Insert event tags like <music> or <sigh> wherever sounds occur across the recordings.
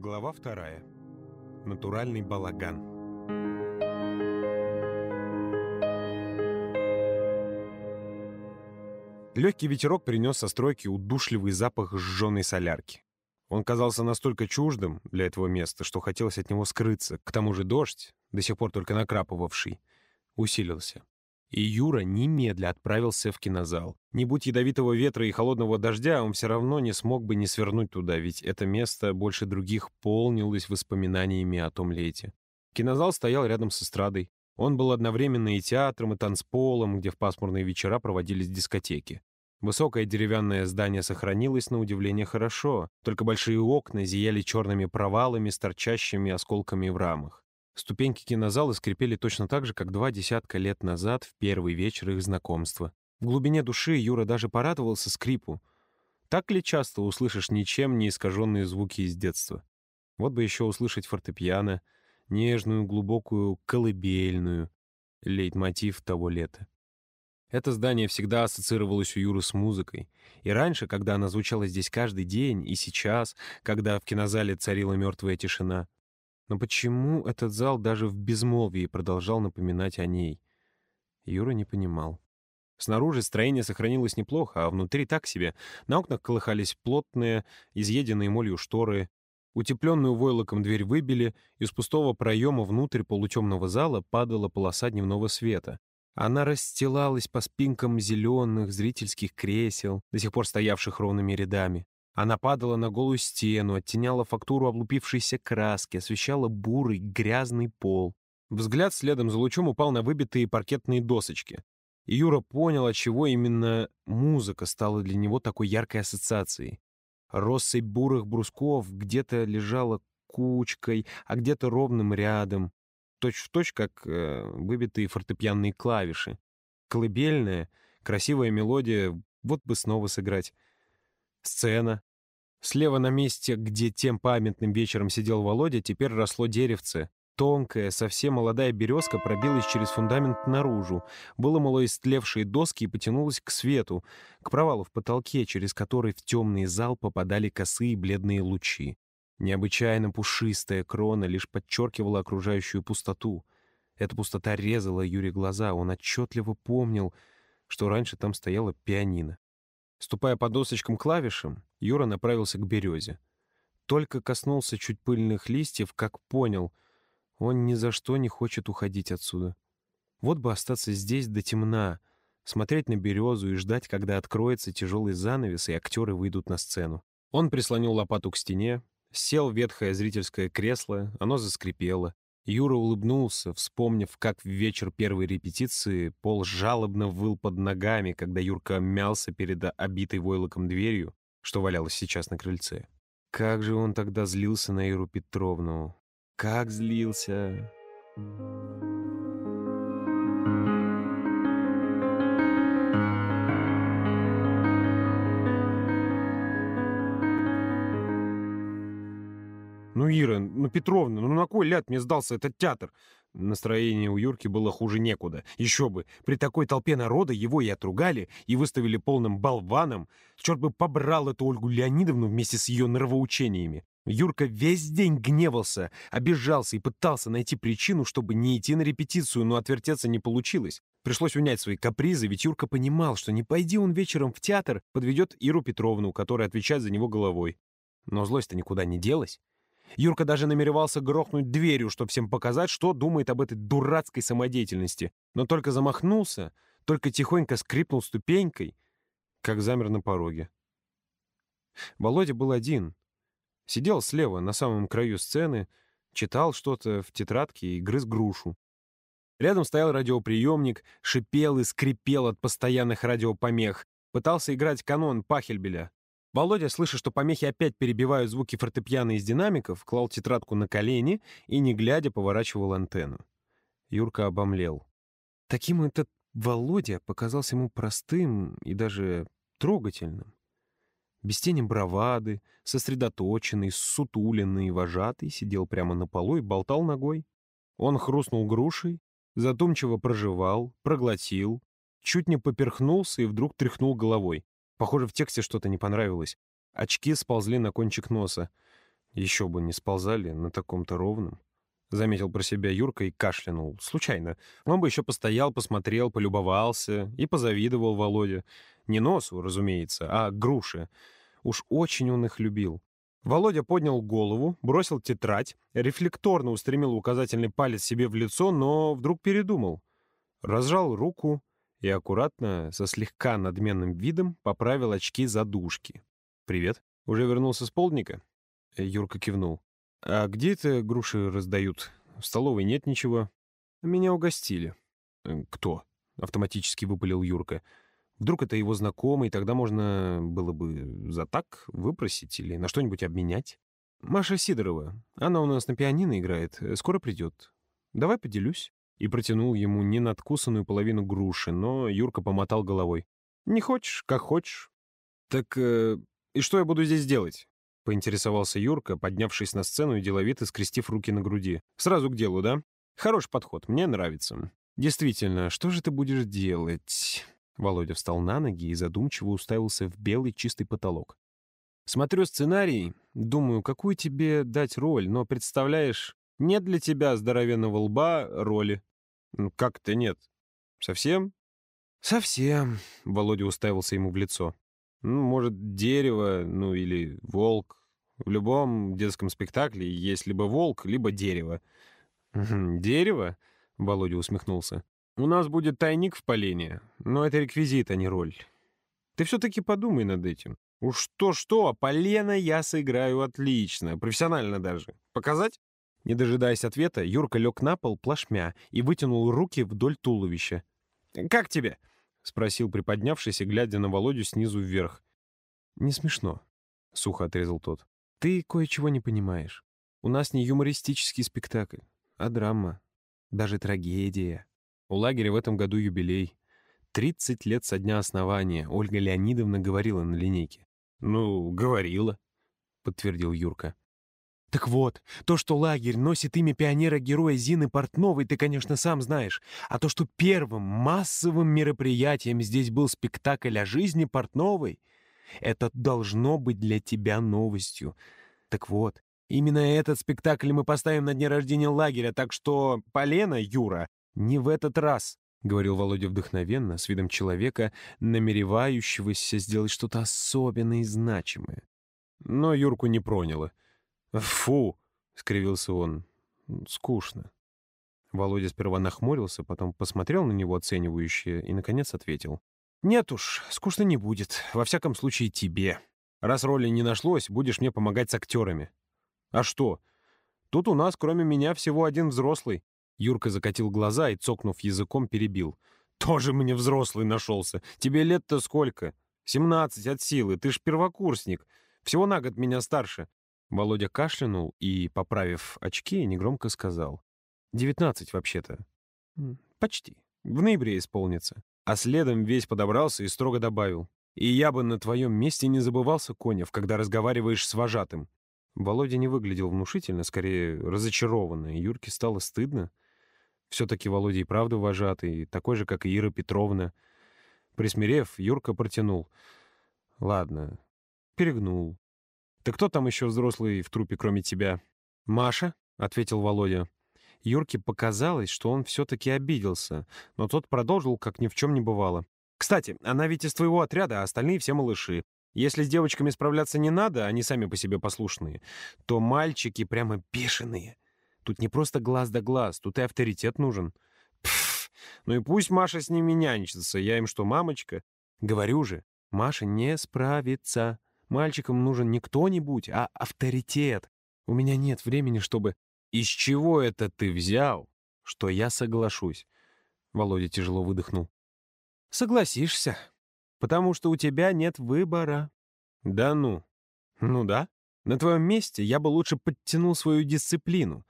Глава вторая. Натуральный балаган. Легкий ветерок принес со стройки удушливый запах сжженной солярки. Он казался настолько чуждым для этого места, что хотелось от него скрыться. К тому же дождь, до сих пор только накрапывавший, усилился. И Юра немедля отправился в кинозал. Не будь ядовитого ветра и холодного дождя, он все равно не смог бы не свернуть туда, ведь это место больше других полнилось воспоминаниями о том лете. Кинозал стоял рядом с эстрадой. Он был одновременно и театром, и танцполом, где в пасмурные вечера проводились дискотеки. Высокое деревянное здание сохранилось на удивление хорошо, только большие окна зияли черными провалами с торчащими осколками в рамах. Ступеньки кинозала скрипели точно так же, как два десятка лет назад в первый вечер их знакомства. В глубине души Юра даже порадовался скрипу. Так ли часто услышишь ничем не искаженные звуки из детства? Вот бы еще услышать фортепиано, нежную, глубокую, колыбельную, лейтмотив того лета. Это здание всегда ассоциировалось у Юры с музыкой. И раньше, когда она звучала здесь каждый день, и сейчас, когда в кинозале царила мертвая тишина — но почему этот зал даже в безмолвии продолжал напоминать о ней? Юра не понимал. Снаружи строение сохранилось неплохо, а внутри так себе. На окнах колыхались плотные, изъеденные молью шторы. Утепленную войлоком дверь выбили, из пустого проема внутрь полутемного зала падала полоса дневного света. Она расстилалась по спинкам зеленых зрительских кресел, до сих пор стоявших ровными рядами. Она падала на голую стену, оттеняла фактуру облупившейся краски, освещала бурый, грязный пол. Взгляд следом за лучом упал на выбитые паркетные досочки. И Юра понял, отчего именно музыка стала для него такой яркой ассоциацией. Россыпь бурых брусков где-то лежала кучкой, а где-то ровным рядом, точь-в-точь, точь, как э, выбитые фортепианные клавиши. Колыбельная, красивая мелодия, вот бы снова сыграть. Сцена, Слева на месте, где тем памятным вечером сидел Володя, теперь росло деревце. Тонкая, совсем молодая березка пробилась через фундамент наружу, выломала истлевшие доски и потянулась к свету, к провалу в потолке, через который в темный зал попадали косые бледные лучи. Необычайно пушистая крона лишь подчеркивала окружающую пустоту. Эта пустота резала Юре глаза, он отчетливо помнил, что раньше там стояла пианино. Ступая по досочкам клавишам, Юра направился к березе. Только коснулся чуть пыльных листьев, как понял, он ни за что не хочет уходить отсюда. Вот бы остаться здесь до темна, смотреть на березу и ждать, когда откроется тяжелый занавес, и актеры выйдут на сцену. Он прислонил лопату к стене, сел в ветхое зрительское кресло, оно заскрипело. Юра улыбнулся, вспомнив, как в вечер первой репетиции Пол жалобно выл под ногами, когда Юрка мялся перед обитой войлоком дверью, что валялось сейчас на крыльце. Как же он тогда злился на Иру Петровну. Как злился. «Ну, Ира, ну, Петровна, ну на кой ляд мне сдался этот театр?» Настроение у Юрки было хуже некуда. Еще бы, при такой толпе народа его и отругали, и выставили полным болваном. Черт бы побрал эту Ольгу Леонидовну вместе с ее нравоучениями. Юрка весь день гневался, обижался и пытался найти причину, чтобы не идти на репетицию, но отвертеться не получилось. Пришлось унять свои капризы, ведь Юрка понимал, что не пойди он вечером в театр, подведет Иру Петровну, которая отвечает за него головой. Но злость-то никуда не делась. Юрка даже намеревался грохнуть дверью, чтобы всем показать, что думает об этой дурацкой самодеятельности. Но только замахнулся, только тихонько скрипнул ступенькой, как замер на пороге. Володя был один. Сидел слева, на самом краю сцены, читал что-то в тетрадке и грыз грушу. Рядом стоял радиоприемник, шипел и скрипел от постоянных радиопомех. Пытался играть канон Пахельбеля, Володя, слыша, что помехи опять перебивают звуки фортепиано из динамиков, клал тетрадку на колени и, не глядя, поворачивал антенну. Юрка обомлел. Таким этот Володя показался ему простым и даже трогательным. Без тени бравады, сосредоточенный, сутуленный, вожатый, сидел прямо на полу и болтал ногой. Он хрустнул грушей, задумчиво проживал, проглотил, чуть не поперхнулся и вдруг тряхнул головой. Похоже, в тексте что-то не понравилось. Очки сползли на кончик носа. Еще бы не сползали на таком-то ровном. Заметил про себя Юрка и кашлянул. Случайно. Он бы еще постоял, посмотрел, полюбовался и позавидовал Володе. Не носу, разумеется, а груше. Уж очень он их любил. Володя поднял голову, бросил тетрадь, рефлекторно устремил указательный палец себе в лицо, но вдруг передумал. Разжал руку и аккуратно, со слегка надменным видом, поправил очки задушки. «Привет. Уже вернулся с полдника?» Юрка кивнул. «А где это груши раздают? В столовой нет ничего?» «Меня угостили». «Э, «Кто?» — автоматически выпалил Юрка. Вдруг это его знакомый, тогда можно было бы за так выпросить или на что-нибудь обменять. Маша Сидорова. Она у нас на пианино играет. Скоро придет. Давай поделюсь. И протянул ему ненадкусанную половину груши, но Юрка помотал головой. Не хочешь, как хочешь. Так э, и что я буду здесь делать? Поинтересовался Юрка, поднявшись на сцену и деловито скрестив руки на груди. Сразу к делу, да? Хороший подход, мне нравится. Действительно, что же ты будешь делать? Володя встал на ноги и задумчиво уставился в белый чистый потолок. «Смотрю сценарий, думаю, какую тебе дать роль, но, представляешь, нет для тебя здоровенного лба роли». «Как-то нет. Совсем?» «Совсем», — Володя уставился ему в лицо. «Ну, может, дерево, ну или волк. В любом детском спектакле есть либо волк, либо дерево». «Дерево?» — Володя усмехнулся. У нас будет тайник в полене, но это реквизит, а не роль. Ты все-таки подумай над этим. Уж то-что, а полено я сыграю отлично, профессионально даже. Показать?» Не дожидаясь ответа, Юрка лег на пол плашмя и вытянул руки вдоль туловища. «Как тебе?» — спросил приподнявшись и глядя на Володю снизу вверх. «Не смешно», — сухо отрезал тот. «Ты кое-чего не понимаешь. У нас не юмористический спектакль, а драма, даже трагедия». У лагеря в этом году юбилей. 30 лет со дня основания, Ольга Леонидовна говорила на линейке. «Ну, говорила», — подтвердил Юрка. «Так вот, то, что лагерь носит имя пионера-героя Зины Портновой, ты, конечно, сам знаешь. А то, что первым массовым мероприятием здесь был спектакль о жизни Портновой, это должно быть для тебя новостью. Так вот, именно этот спектакль мы поставим на дне рождения лагеря, так что Полена, Юра, «Не в этот раз», — говорил Володя вдохновенно, с видом человека, намеревающегося сделать что-то особенное и значимое. Но Юрку не проняло. «Фу!» — скривился он. «Скучно». Володя сперва нахмурился, потом посмотрел на него оценивающе и, наконец, ответил. «Нет уж, скучно не будет. Во всяком случае, тебе. Раз роли не нашлось, будешь мне помогать с актерами». «А что? Тут у нас, кроме меня, всего один взрослый. Юрка закатил глаза и, цокнув языком, перебил. «Тоже мне взрослый нашелся. Тебе лет-то сколько? Семнадцать от силы. Ты ж первокурсник. Всего на год меня старше». Володя кашлянул и, поправив очки, негромко сказал. «Девятнадцать, вообще-то». «Почти. В ноябре исполнится». А следом весь подобрался и строго добавил. «И я бы на твоем месте не забывался, Конев, когда разговариваешь с вожатым». Володя не выглядел внушительно, скорее разочарованно, Юрке стало стыдно. Все-таки Володя и правда вожатый, такой же, как и Ира Петровна. Присмирев, Юрка протянул. «Ладно, перегнул. Ты кто там еще взрослый в трупе, кроме тебя?» «Маша», — ответил Володя. Юрке показалось, что он все-таки обиделся, но тот продолжил, как ни в чем не бывало. «Кстати, она ведь из твоего отряда, а остальные все малыши. Если с девочками справляться не надо, они сами по себе послушные, то мальчики прямо бешеные. Тут не просто глаз да глаз, тут и авторитет нужен. Пф, ну и пусть Маша с ними нянчится, я им что, мамочка? Говорю же, Маша не справится. Мальчикам нужен не кто-нибудь, а авторитет. У меня нет времени, чтобы... Из чего это ты взял, что я соглашусь? Володя тяжело выдохнул. Согласишься, потому что у тебя нет выбора. Да ну. Ну да. На твоем месте я бы лучше подтянул свою дисциплину.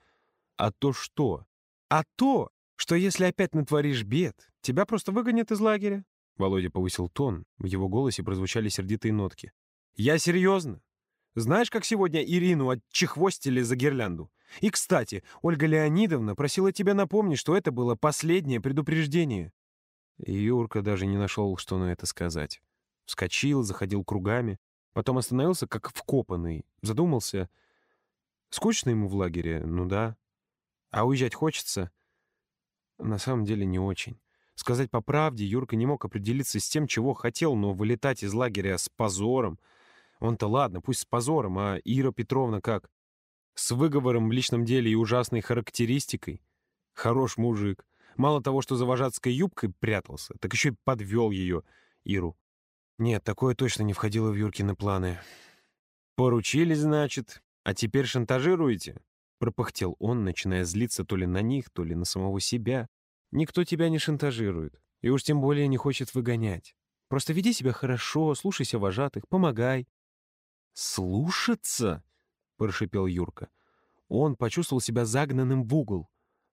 А то что? А то, что если опять натворишь бед, тебя просто выгонят из лагеря. Володя повысил тон, в его голосе прозвучали сердитые нотки. «Я серьезно. Знаешь, как сегодня Ирину отчехвостили за гирлянду? И, кстати, Ольга Леонидовна просила тебя напомнить, что это было последнее предупреждение». Юрка даже не нашел, что на это сказать. Вскочил, заходил кругами, потом остановился, как вкопанный, задумался — Скучно ему в лагере? Ну да. А уезжать хочется? На самом деле не очень. Сказать по правде, Юрка не мог определиться с тем, чего хотел, но вылетать из лагеря с позором... Он-то ладно, пусть с позором, а Ира Петровна как? С выговором в личном деле и ужасной характеристикой? Хорош мужик. Мало того, что за вожатской юбкой прятался, так еще и подвел ее, Иру. Нет, такое точно не входило в Юркины планы. «Поручили, значит, а теперь шантажируете?» Пропыхтел он, начиная злиться то ли на них, то ли на самого себя. «Никто тебя не шантажирует, и уж тем более не хочет выгонять. Просто веди себя хорошо, слушайся вожатых, помогай». «Слушаться?» — прошипел Юрка. Он почувствовал себя загнанным в угол.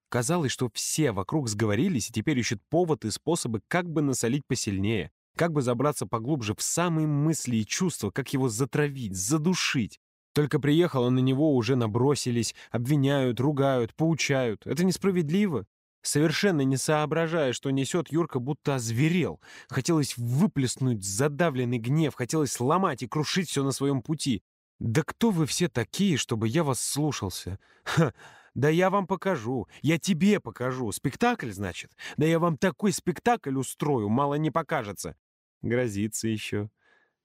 Казалось, что все вокруг сговорились и теперь ищут повод и способы, как бы насолить посильнее, как бы забраться поглубже в самые мысли и чувства, как его затравить, задушить. Только приехал, а на него уже набросились, обвиняют, ругают, поучают. Это несправедливо. Совершенно не соображая, что несет, Юрка будто озверел. Хотелось выплеснуть задавленный гнев, хотелось сломать и крушить все на своем пути. «Да кто вы все такие, чтобы я вас слушался? Ха! Да я вам покажу. Я тебе покажу. Спектакль, значит? Да я вам такой спектакль устрою, мало не покажется. Грозится еще.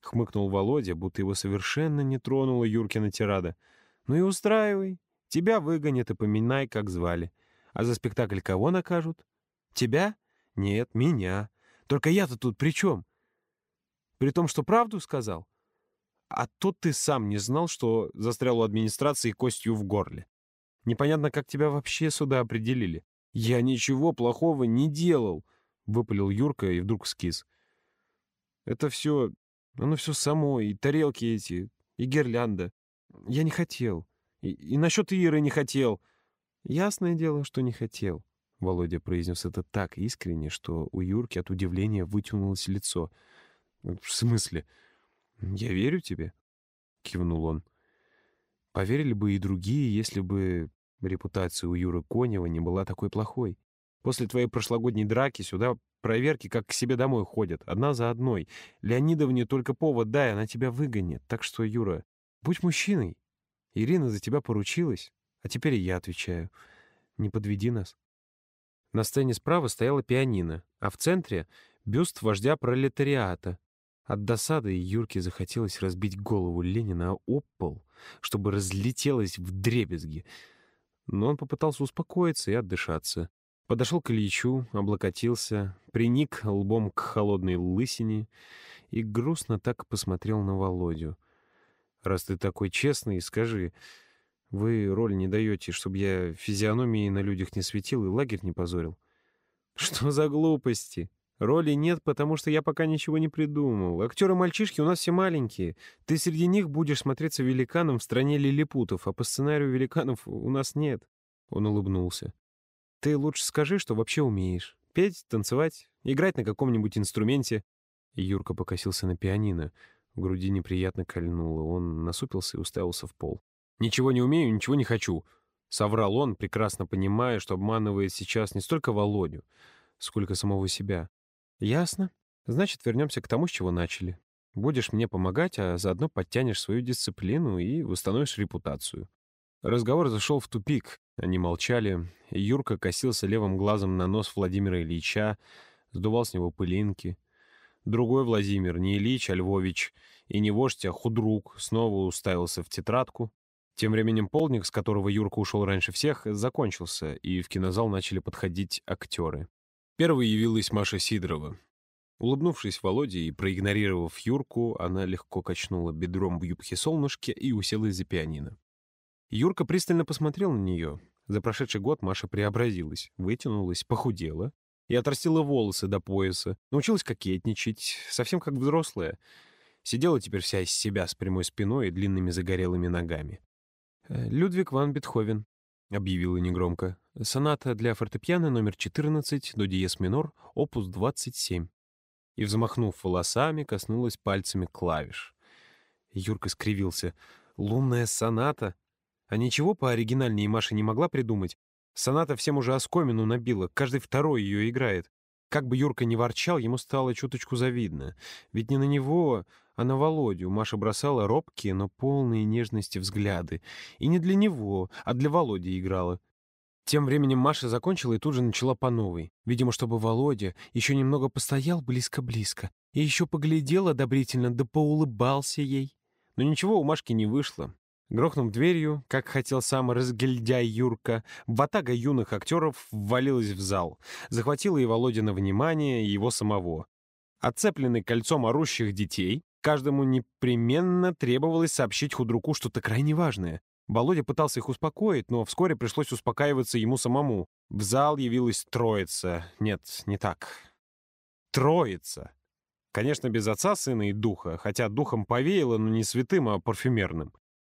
Хмыкнул Володя, будто его совершенно не тронула Юркина тирада. Ну и устраивай. Тебя выгонят и поминай, как звали. А за спектакль кого накажут? Тебя? Нет, меня. Только я-то тут при чем? При том, что правду сказал? А тут ты сам не знал, что застрял у администрации костью в горле. Непонятно, как тебя вообще сюда определили. Я ничего плохого не делал, — выпалил Юрка и вдруг скис. Это все... Оно все само, и тарелки эти, и гирлянда. Я не хотел. И, и насчет Иры не хотел. Ясное дело, что не хотел. Володя произнес это так искренне, что у Юрки от удивления вытянулось лицо. «В смысле? Я верю тебе?» — кивнул он. «Поверили бы и другие, если бы репутация у Юры Конева не была такой плохой. После твоей прошлогодней драки сюда проверки как к себе домой ходят, одна за одной. Леонидовне только повод дай, она тебя выгонит. Так что, Юра, будь мужчиной. Ирина за тебя поручилась, а теперь я отвечаю. Не подведи нас. На сцене справа стояла пианино, а в центре — бюст вождя пролетариата. От досады Юрке захотелось разбить голову Ленина об пол, чтобы разлетелась в дребезги. Но он попытался успокоиться и отдышаться. Подошел к Ильичу, облокотился, приник лбом к холодной лысине и грустно так посмотрел на Володю. «Раз ты такой честный, скажи, вы роль не даете, чтобы я физиономии на людях не светил и лагерь не позорил?» «Что за глупости? Роли нет, потому что я пока ничего не придумал. Актеры-мальчишки у нас все маленькие. Ты среди них будешь смотреться великаном в стране лилипутов, а по сценарию великанов у нас нет». Он улыбнулся. Ты лучше скажи, что вообще умеешь. Петь, танцевать, играть на каком-нибудь инструменте». Юрка покосился на пианино. В груди неприятно кольнуло. Он насупился и уставился в пол. «Ничего не умею, ничего не хочу», — соврал он, прекрасно понимая, что обманывает сейчас не столько Володю, сколько самого себя. «Ясно. Значит, вернемся к тому, с чего начали. Будешь мне помогать, а заодно подтянешь свою дисциплину и восстановишь репутацию». Разговор зашел в тупик. Они молчали. Юрка косился левым глазом на нос Владимира Ильича, сдувал с него пылинки. Другой Владимир, не Ильич, а Львович, и не вождь, а худрук, снова уставился в тетрадку. Тем временем полдник, с которого Юрка ушел раньше всех, закончился, и в кинозал начали подходить актеры. Первой явилась Маша Сидорова. Улыбнувшись Володе и проигнорировав Юрку, она легко качнула бедром в юбке солнышки и уселась за пианино. Юрка пристально посмотрел на нее. За прошедший год Маша преобразилась, вытянулась, похудела и отрастила волосы до пояса, научилась кокетничать, совсем как взрослая. Сидела теперь вся из себя с прямой спиной и длинными загорелыми ногами. «Э, «Людвиг ван Бетховен», — объявила негромко. «Соната для фортепиано номер 14, до диез минор, опус 27». И, взмахнув волосами, коснулась пальцами клавиш. Юрка скривился. «Лунная соната? А ничего по оригинальнее Маша не могла придумать. Соната всем уже оскомину набила, каждый второй ее играет. Как бы Юрка не ворчал, ему стало чуточку завидно. Ведь не на него, а на Володю Маша бросала робкие, но полные нежности взгляды. И не для него, а для Володи играла. Тем временем Маша закончила и тут же начала по новой. Видимо, чтобы Володя еще немного постоял близко-близко и еще поглядел одобрительно, да поулыбался ей. Но ничего у Машки не вышло. Грохнув дверью, как хотел сам разгильдяй Юрка, ватага юных актеров ввалилась в зал, захватила и Володина внимание, и его самого. Отцепленный кольцом орущих детей, каждому непременно требовалось сообщить худруку что-то крайне важное. Володя пытался их успокоить, но вскоре пришлось успокаиваться ему самому. В зал явилась троица. Нет, не так. Троица. Конечно, без отца, сына и духа, хотя духом повеяло, но не святым, а парфюмерным.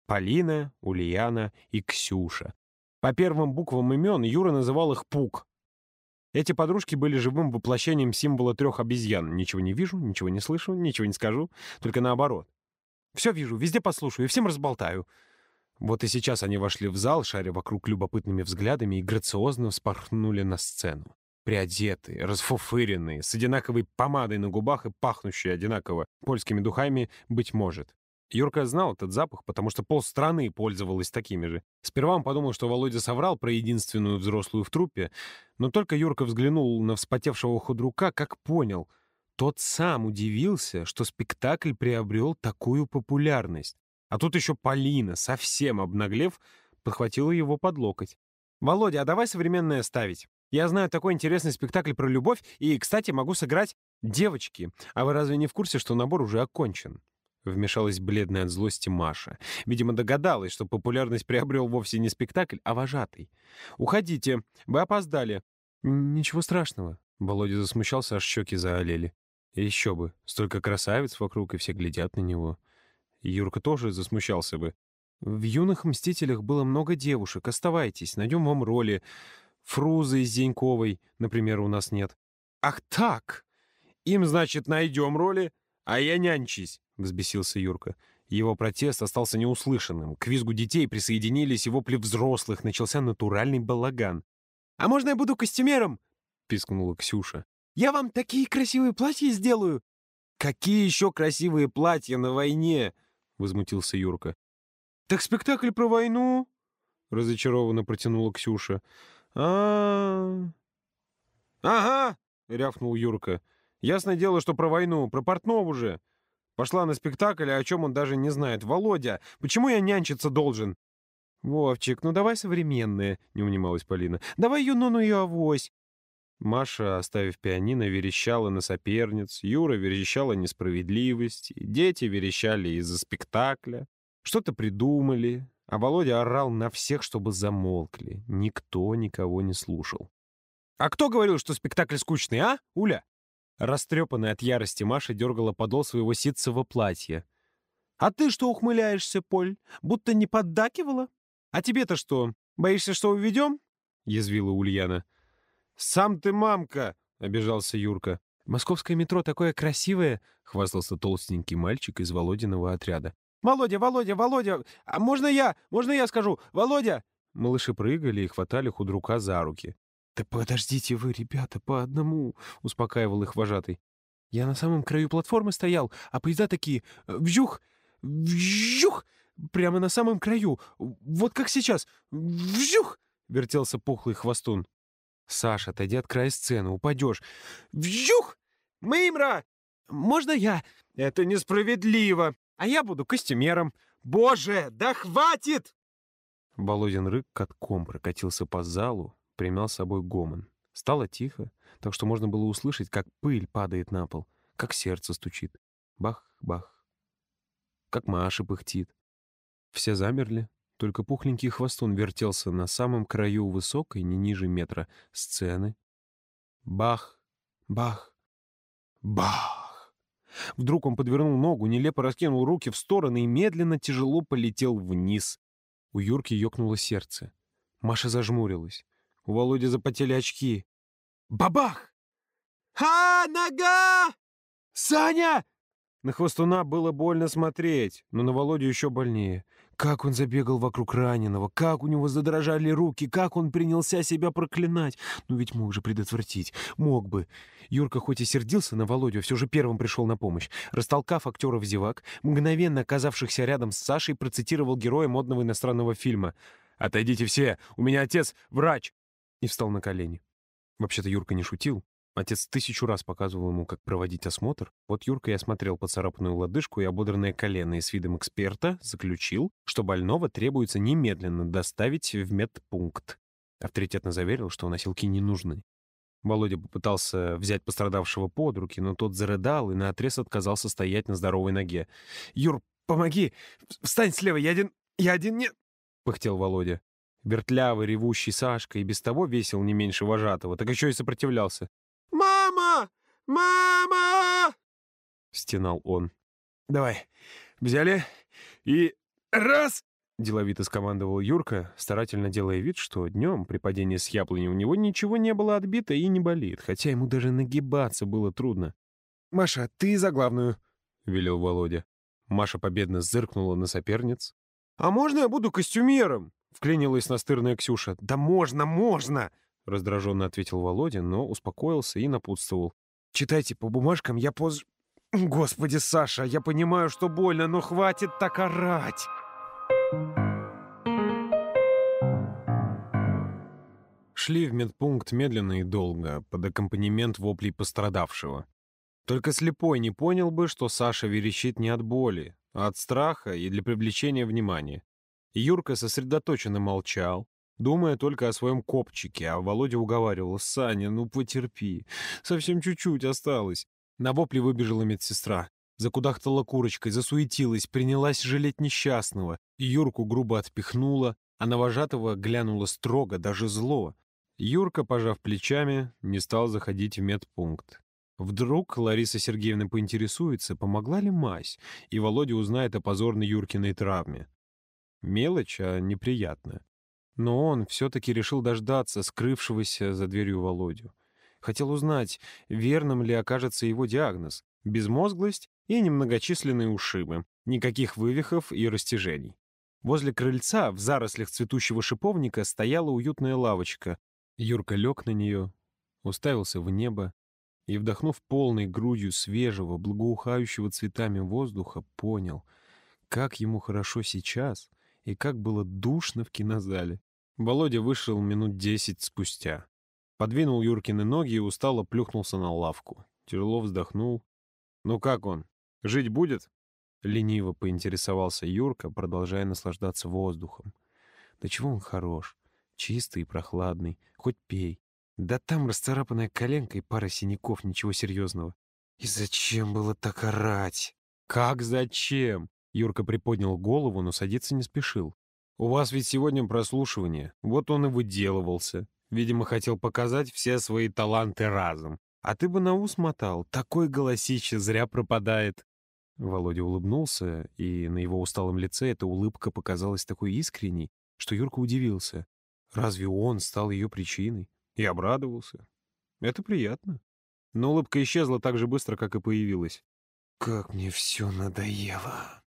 Полина, Ульяна и Ксюша. По первым буквам имен Юра называл их Пук. Эти подружки были живым воплощением символа трех обезьян. Ничего не вижу, ничего не слышу, ничего не скажу, только наоборот. Все вижу, везде послушаю и всем разболтаю. Вот и сейчас они вошли в зал, шаря вокруг любопытными взглядами и грациозно вспорхнули на сцену. Приодетые, расфуфыренные, с одинаковой помадой на губах и пахнущие одинаково польскими духами, быть может. Юрка знал этот запах, потому что полстраны пользовалась такими же. Сперва он подумал, что Володя соврал про единственную взрослую в труппе, но только Юрка взглянул на вспотевшего худрука, как понял. Тот сам удивился, что спектакль приобрел такую популярность. А тут еще Полина, совсем обнаглев, подхватила его под локоть. «Володя, а давай современное ставить. Я знаю такой интересный спектакль про любовь, и, кстати, могу сыграть девочки. А вы разве не в курсе, что набор уже окончен?» Вмешалась бледная от злости Маша. Видимо, догадалась, что популярность приобрел вовсе не спектакль, а вожатый. «Уходите, вы опоздали». «Ничего страшного». Володя засмущался, аж щеки заолели. еще бы, столько красавиц вокруг, и все глядят на него. Юрка тоже засмущался бы. «В юных мстителях было много девушек. Оставайтесь, найдем вам роли. Фрузы из Зеньковой, например, у нас нет». «Ах так! Им, значит, найдем роли, а я нянчись. — взбесился Юрка. Его протест остался неуслышанным. К визгу детей присоединились и вопли взрослых. Начался натуральный балаган. «А можно я буду костюмером?» — пискнула Ксюша. «Я вам такие красивые платья сделаю!» «Какие еще красивые платья на войне?» — возмутился Юрка. «Так спектакль про войну?» — разочарованно протянула Ксюша. а «Ага!» — рявкнул Юрка. «Ясное дело, что про войну, про Портнову же!» Пошла на спектакль, о чем он даже не знает. «Володя, почему я нянчиться должен?» «Вовчик, ну давай современные», — не унималась Полина. «Давай Юнону и Авось». Маша, оставив пианино, верещала на соперниц, Юра верещала несправедливости, дети верещали из-за спектакля, что-то придумали, а Володя орал на всех, чтобы замолкли. Никто никого не слушал. «А кто говорил, что спектакль скучный, а, Уля?» Растрепанная от ярости Маша дергала подол своего ситцевого платья. «А ты что ухмыляешься, Поль? Будто не поддакивала? А тебе-то что, боишься, что уведем?» — язвила Ульяна. «Сам ты мамка!» — обижался Юрка. «Московское метро такое красивое!» — хвастался толстенький мальчик из Володиного отряда. «Володя, Володя, Володя! А можно я? Можно я скажу? Володя!» Малыши прыгали и хватали худрука за руки. «Да подождите вы, ребята, по одному!» — успокаивал их вожатый. «Я на самом краю платформы стоял, а поезда такие... Э, вжух! Вжух! Прямо на самом краю! Вот как сейчас! Вжух!» — вертелся пухлый хвостун. «Саша, отойди от края сцены, упадешь!» «Вжух! Мымра! Можно я?» «Это несправедливо! А я буду костюмером! Боже, да хватит!» Володин рык катком прокатился по залу, примял с собой гомон. Стало тихо, так что можно было услышать, как пыль падает на пол, как сердце стучит. Бах-бах. Как Маша пыхтит. Все замерли, только пухленький хвостун вертелся на самом краю высокой, не ниже метра, сцены. Бах, бах, бах. Вдруг он подвернул ногу, нелепо раскинул руки в стороны и медленно, тяжело полетел вниз. У Юрки ёкнуло сердце. Маша зажмурилась. У Володи запотели очки. Бабах! «Ха, нога! Саня! На хвостуна было больно смотреть, но на Володю еще больнее. Как он забегал вокруг раненого, как у него задрожали руки, как он принялся себя проклинать. Ну ведь мог же предотвратить, мог бы. Юрка хоть и сердился на Володю, все же первым пришел на помощь. Растолкав актеров зевак, мгновенно оказавшихся рядом с Сашей, процитировал героя модного иностранного фильма. «Отойдите все, у меня отец врач!» И встал на колени. Вообще-то Юрка не шутил. Отец тысячу раз показывал ему, как проводить осмотр. Вот Юрка и осмотрел поцарапанную лодыжку и ободранное колено и с видом эксперта заключил, что больного требуется немедленно доставить в медпункт. Авторитетно заверил, что носилки не нужны. Володя попытался взять пострадавшего под руки, но тот зарыдал и наотрез отказался стоять на здоровой ноге. «Юр, помоги! Встань слева, я один... я один не...» — пыхтел Володя. Вертлявый, ревущий Сашка и без того весил не меньше вожатого, так еще и сопротивлялся. «Мама! Мама!» — стенал он. «Давай, взяли и раз!» — деловито скомандовал Юрка, старательно делая вид, что днем при падении с яблони у него ничего не было отбито и не болит, хотя ему даже нагибаться было трудно. «Маша, ты за главную!» — велел Володя. Маша победно зыркнула на соперниц. «А можно я буду костюмером?» — вклинилась настырная Ксюша. «Да можно, можно!» — раздраженно ответил Володя, но успокоился и напутствовал. «Читайте по бумажкам, я поз... <clears throat> Господи, Саша, я понимаю, что больно, но хватит так орать!» Шли в медпункт медленно и долго, под аккомпанемент воплей пострадавшего. Только слепой не понял бы, что Саша верещит не от боли, а от страха и для привлечения внимания. Юрка сосредоточенно молчал, думая только о своем копчике, а Володя уговаривал, «Саня, ну потерпи, совсем чуть-чуть осталось». На вопли выбежала медсестра. Закудахтала курочкой, засуетилась, принялась жалеть несчастного. Юрку грубо отпихнула, а на вожатого глянула строго, даже зло. Юрка, пожав плечами, не стал заходить в медпункт. Вдруг Лариса Сергеевна поинтересуется, помогла ли мазь, и Володя узнает о позорной Юркиной травме. Мелочь, а неприятная. Но он все-таки решил дождаться скрывшегося за дверью Володю. Хотел узнать, верным ли окажется его диагноз — безмозглость и немногочисленные ушибы, никаких вывихов и растяжений. Возле крыльца, в зарослях цветущего шиповника, стояла уютная лавочка. Юрка лег на нее, уставился в небо и, вдохнув полной грудью свежего, благоухающего цветами воздуха, понял, как ему хорошо сейчас и как было душно в кинозале. Володя вышел минут десять спустя. Подвинул Юркины ноги и устало плюхнулся на лавку. Тяжело вздохнул. «Ну как он? Жить будет?» Лениво поинтересовался Юрка, продолжая наслаждаться воздухом. «Да чего он хорош? Чистый и прохладный. Хоть пей. Да там расцарапанная коленка и пара синяков, ничего серьезного. И зачем было так орать?» «Как зачем?» Юрка приподнял голову, но садиться не спешил. «У вас ведь сегодня прослушивание. Вот он и выделывался. Видимо, хотел показать все свои таланты разом. А ты бы на ус мотал. Такой голосище зря пропадает». Володя улыбнулся, и на его усталом лице эта улыбка показалась такой искренней, что Юрка удивился. Разве он стал ее причиной? И обрадовался. Это приятно. Но улыбка исчезла так же быстро, как и появилась. «Как мне все надоело!»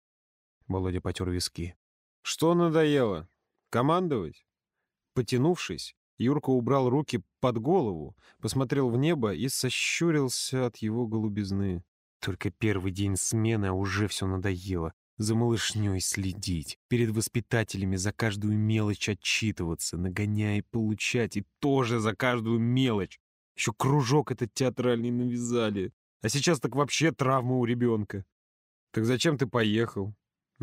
Володя потер виски. «Что надоело? Командовать?» Потянувшись, Юрка убрал руки под голову, посмотрел в небо и сощурился от его голубизны. Только первый день смены, а уже все надоело. За малышней следить, перед воспитателями за каждую мелочь отчитываться, нагоняя и получать, и тоже за каждую мелочь. Еще кружок этот театральный навязали. А сейчас так вообще травма у ребенка. Так зачем ты поехал?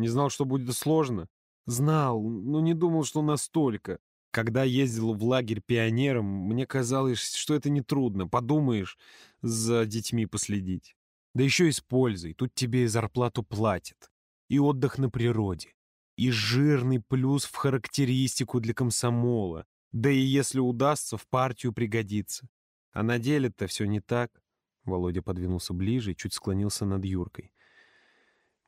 Не знал, что будет сложно? Знал, но не думал, что настолько. Когда ездил в лагерь пионером, мне казалось, что это нетрудно. Подумаешь, за детьми последить. Да еще и с пользой. Тут тебе и зарплату платят. И отдых на природе. И жирный плюс в характеристику для комсомола. Да и если удастся, в партию пригодится. А на деле-то все не так. Володя подвинулся ближе и чуть склонился над Юркой.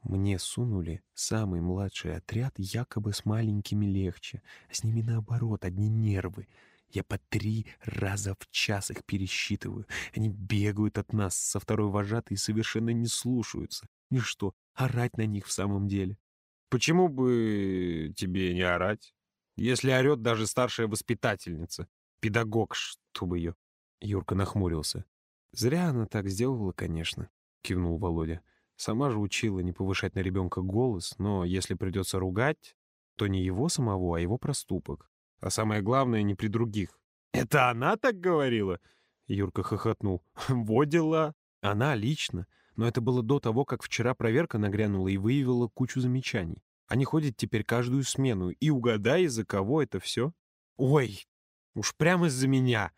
Мне сунули самый младший отряд якобы с маленькими легче, а с ними наоборот, одни нервы. Я по три раза в час их пересчитываю. Они бегают от нас со второй вожатой и совершенно не слушаются. И что, орать на них в самом деле? Почему бы тебе не орать? Если орет даже старшая воспитательница, педагог, чтобы ее... Юрка нахмурился. Зря она так сделала, конечно, кивнул Володя. Сама же учила не повышать на ребенка голос, но если придется ругать, то не его самого, а его проступок. А самое главное, не при других. «Это она так говорила?» Юрка хохотнул. <laughs> «Водила?» «Она лично. Но это было до того, как вчера проверка нагрянула и выявила кучу замечаний. Они ходят теперь каждую смену. И угадай, из-за кого это все?» «Ой, уж прямо из-за меня!»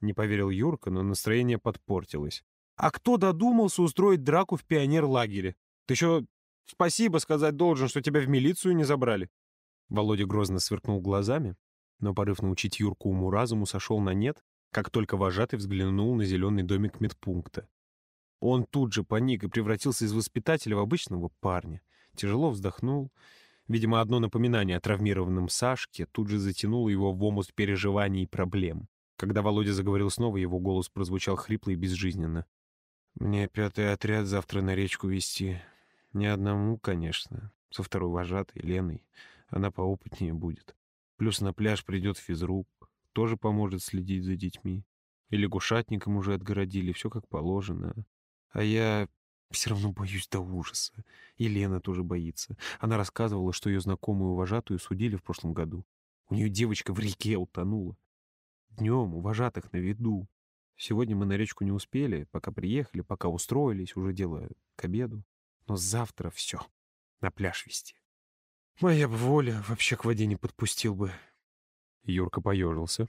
Не поверил Юрка, но настроение подпортилось. «А кто додумался устроить драку в пионер-лагере? Ты еще спасибо сказать должен, что тебя в милицию не забрали». Володя грозно сверкнул глазами, но порыв научить Юрку уму-разуму сошел на нет, как только вожатый взглянул на зеленый домик медпункта. Он тут же паник и превратился из воспитателя в обычного парня. Тяжело вздохнул. Видимо, одно напоминание о травмированном Сашке тут же затянуло его в омут переживаний и проблем. Когда Володя заговорил снова, его голос прозвучал хрипло и безжизненно. «Мне пятый отряд завтра на речку вести. Не одному, конечно. Со второй вожатой, Леной. Она поопытнее будет. Плюс на пляж придет физрук. Тоже поможет следить за детьми. И лягушатникам уже отгородили. Все как положено. А я все равно боюсь до ужаса. И Лена тоже боится. Она рассказывала, что ее знакомую вожатую судили в прошлом году. У нее девочка в реке утонула. Днем у вожатых на виду. Сегодня мы на речку не успели, пока приехали, пока устроились, уже дело к обеду. Но завтра все. На пляж вести. Моя бы воля вообще к воде не подпустил бы. Юрка поежился.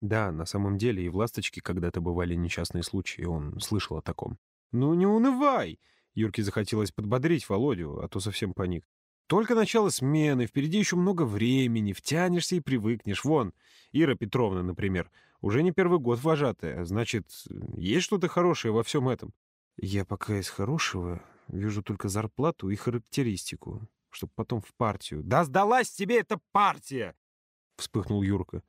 Да, на самом деле и в «Ласточке» когда-то бывали несчастные случаи, он слышал о таком. «Ну не унывай!» Юрке захотелось подбодрить Володю, а то совсем паник. «Только начало смены, впереди еще много времени, втянешься и привыкнешь. Вон, Ира Петровна, например, уже не первый год вожатая, значит, есть что-то хорошее во всем этом?» «Я пока из хорошего вижу только зарплату и характеристику чтобы потом в партию. «Да сдалась тебе эта партия!» — вспыхнул Юрка.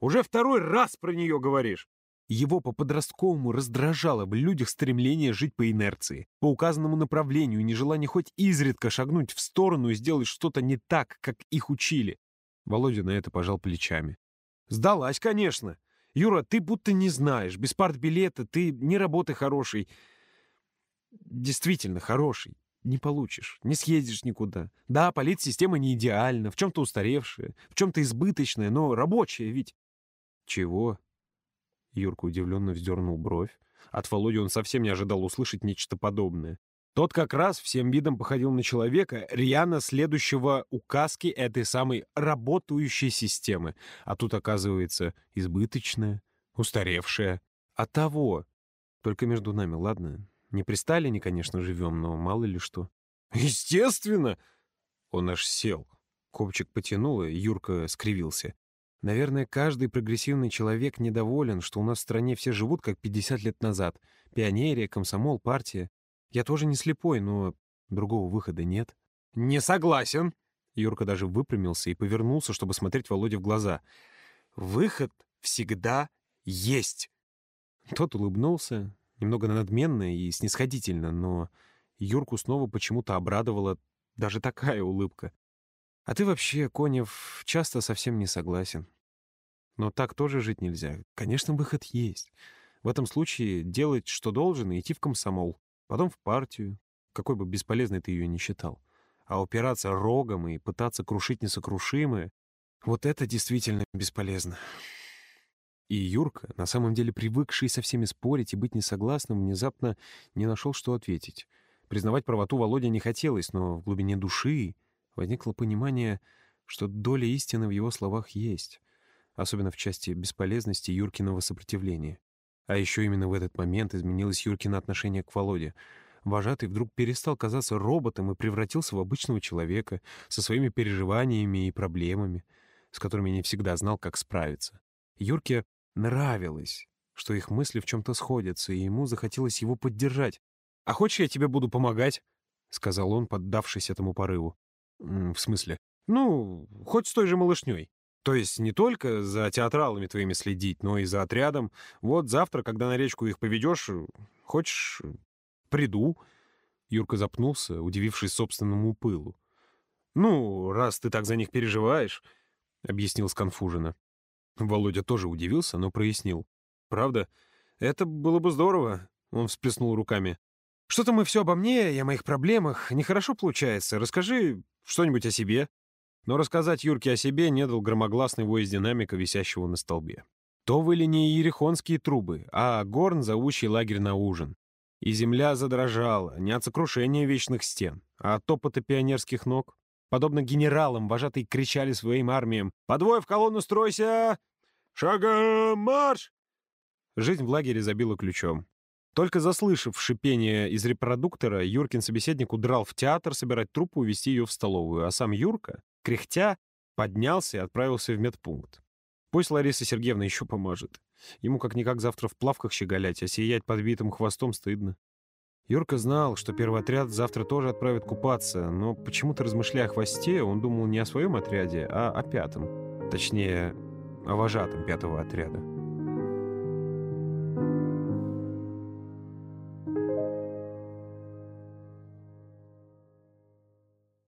«Уже второй раз про нее говоришь!» Его по-подростковому раздражало в людях стремление жить по инерции, по указанному направлению, нежелание хоть изредка шагнуть в сторону и сделать что-то не так, как их учили. Володя на это пожал плечами. «Сдалась, конечно. Юра, ты будто не знаешь. Без партбилета ты не работы хороший. Действительно хороший не получишь, не съездишь никуда. Да, политсистема не идеальна, в чем-то устаревшая, в чем-то избыточная, но рабочая ведь. Чего? Юрка удивленно вздернул бровь. От Володи он совсем не ожидал услышать нечто подобное. Тот как раз всем видом походил на человека, рьяно следующего указки этой самой работающей системы. А тут, оказывается, избыточная, устаревшая. А того. Только между нами, ладно? Не при Сталине, конечно, живем, но мало ли что. <laughs> Естественно! Он аж сел. Копчик потянул, и Юрка скривился. Наверное, каждый прогрессивный человек недоволен, что у нас в стране все живут как 50 лет назад. Пионерия, комсомол, партия. Я тоже не слепой, но другого выхода нет. «Не согласен!» Юрка даже выпрямился и повернулся, чтобы смотреть Володе в глаза. «Выход всегда есть!» Тот улыбнулся, немного надменно и снисходительно, но Юрку снова почему-то обрадовала даже такая улыбка. А ты вообще, Конев, часто совсем не согласен. Но так тоже жить нельзя. Конечно, выход есть. В этом случае делать, что должен, и идти в комсомол, потом в партию, какой бы бесполезной ты ее ни считал. А упираться рогом и пытаться крушить несокрушимое — вот это действительно бесполезно. И Юрка, на самом деле привыкший со всеми спорить и быть несогласным, внезапно не нашел, что ответить. Признавать правоту Володя не хотелось, но в глубине души возникло понимание, что доля истины в его словах есть, особенно в части бесполезности Юркиного сопротивления. А еще именно в этот момент изменилось Юркино отношение к Володе. Вожатый вдруг перестал казаться роботом и превратился в обычного человека со своими переживаниями и проблемами, с которыми не всегда знал, как справиться. Юрке Нравилось, что их мысли в чем-то сходятся, и ему захотелось его поддержать. «А хочешь, я тебе буду помогать?» — сказал он, поддавшись этому порыву. «В смысле?» «Ну, хоть с той же малышней». То есть не только за театралами твоими следить, но и за отрядом. Вот завтра, когда на речку их поведешь, хочешь, приду». Юрка запнулся, удивившись собственному пылу. «Ну, раз ты так за них переживаешь», — объяснил сконфуженно. Володя тоже удивился, но прояснил. «Правда? Это было бы здорово», — он всплеснул руками. «Что-то мы все обо мне и о моих проблемах. Нехорошо получается. Расскажи что-нибудь о себе». Но рассказать Юрке о себе не дал громогласный вой из динамика, висящего на столбе. То были не ерехонские трубы, а горн, зовущий лагерь на ужин. И земля задрожала, не от сокрушения вечных стен, а от топота пионерских ног. Подобно генералам, вожатые кричали своим армиям «Подвой в колонну стройся! Шагом марш!» Жизнь в лагере забила ключом. Только заслышав шипение из репродуктора, Юркин собеседник удрал в театр собирать труппу и вести ее в столовую, а сам Юрка, кряхтя, поднялся и отправился в медпункт. Пусть Лариса Сергеевна еще поможет. Ему как-никак завтра в плавках щеголять, а сиять подбитым хвостом стыдно. Юрка знал, что первый отряд завтра тоже отправит купаться, но почему-то, размышляя о хвосте, он думал не о своем отряде, а о пятом. Точнее, о вожатом пятого отряда.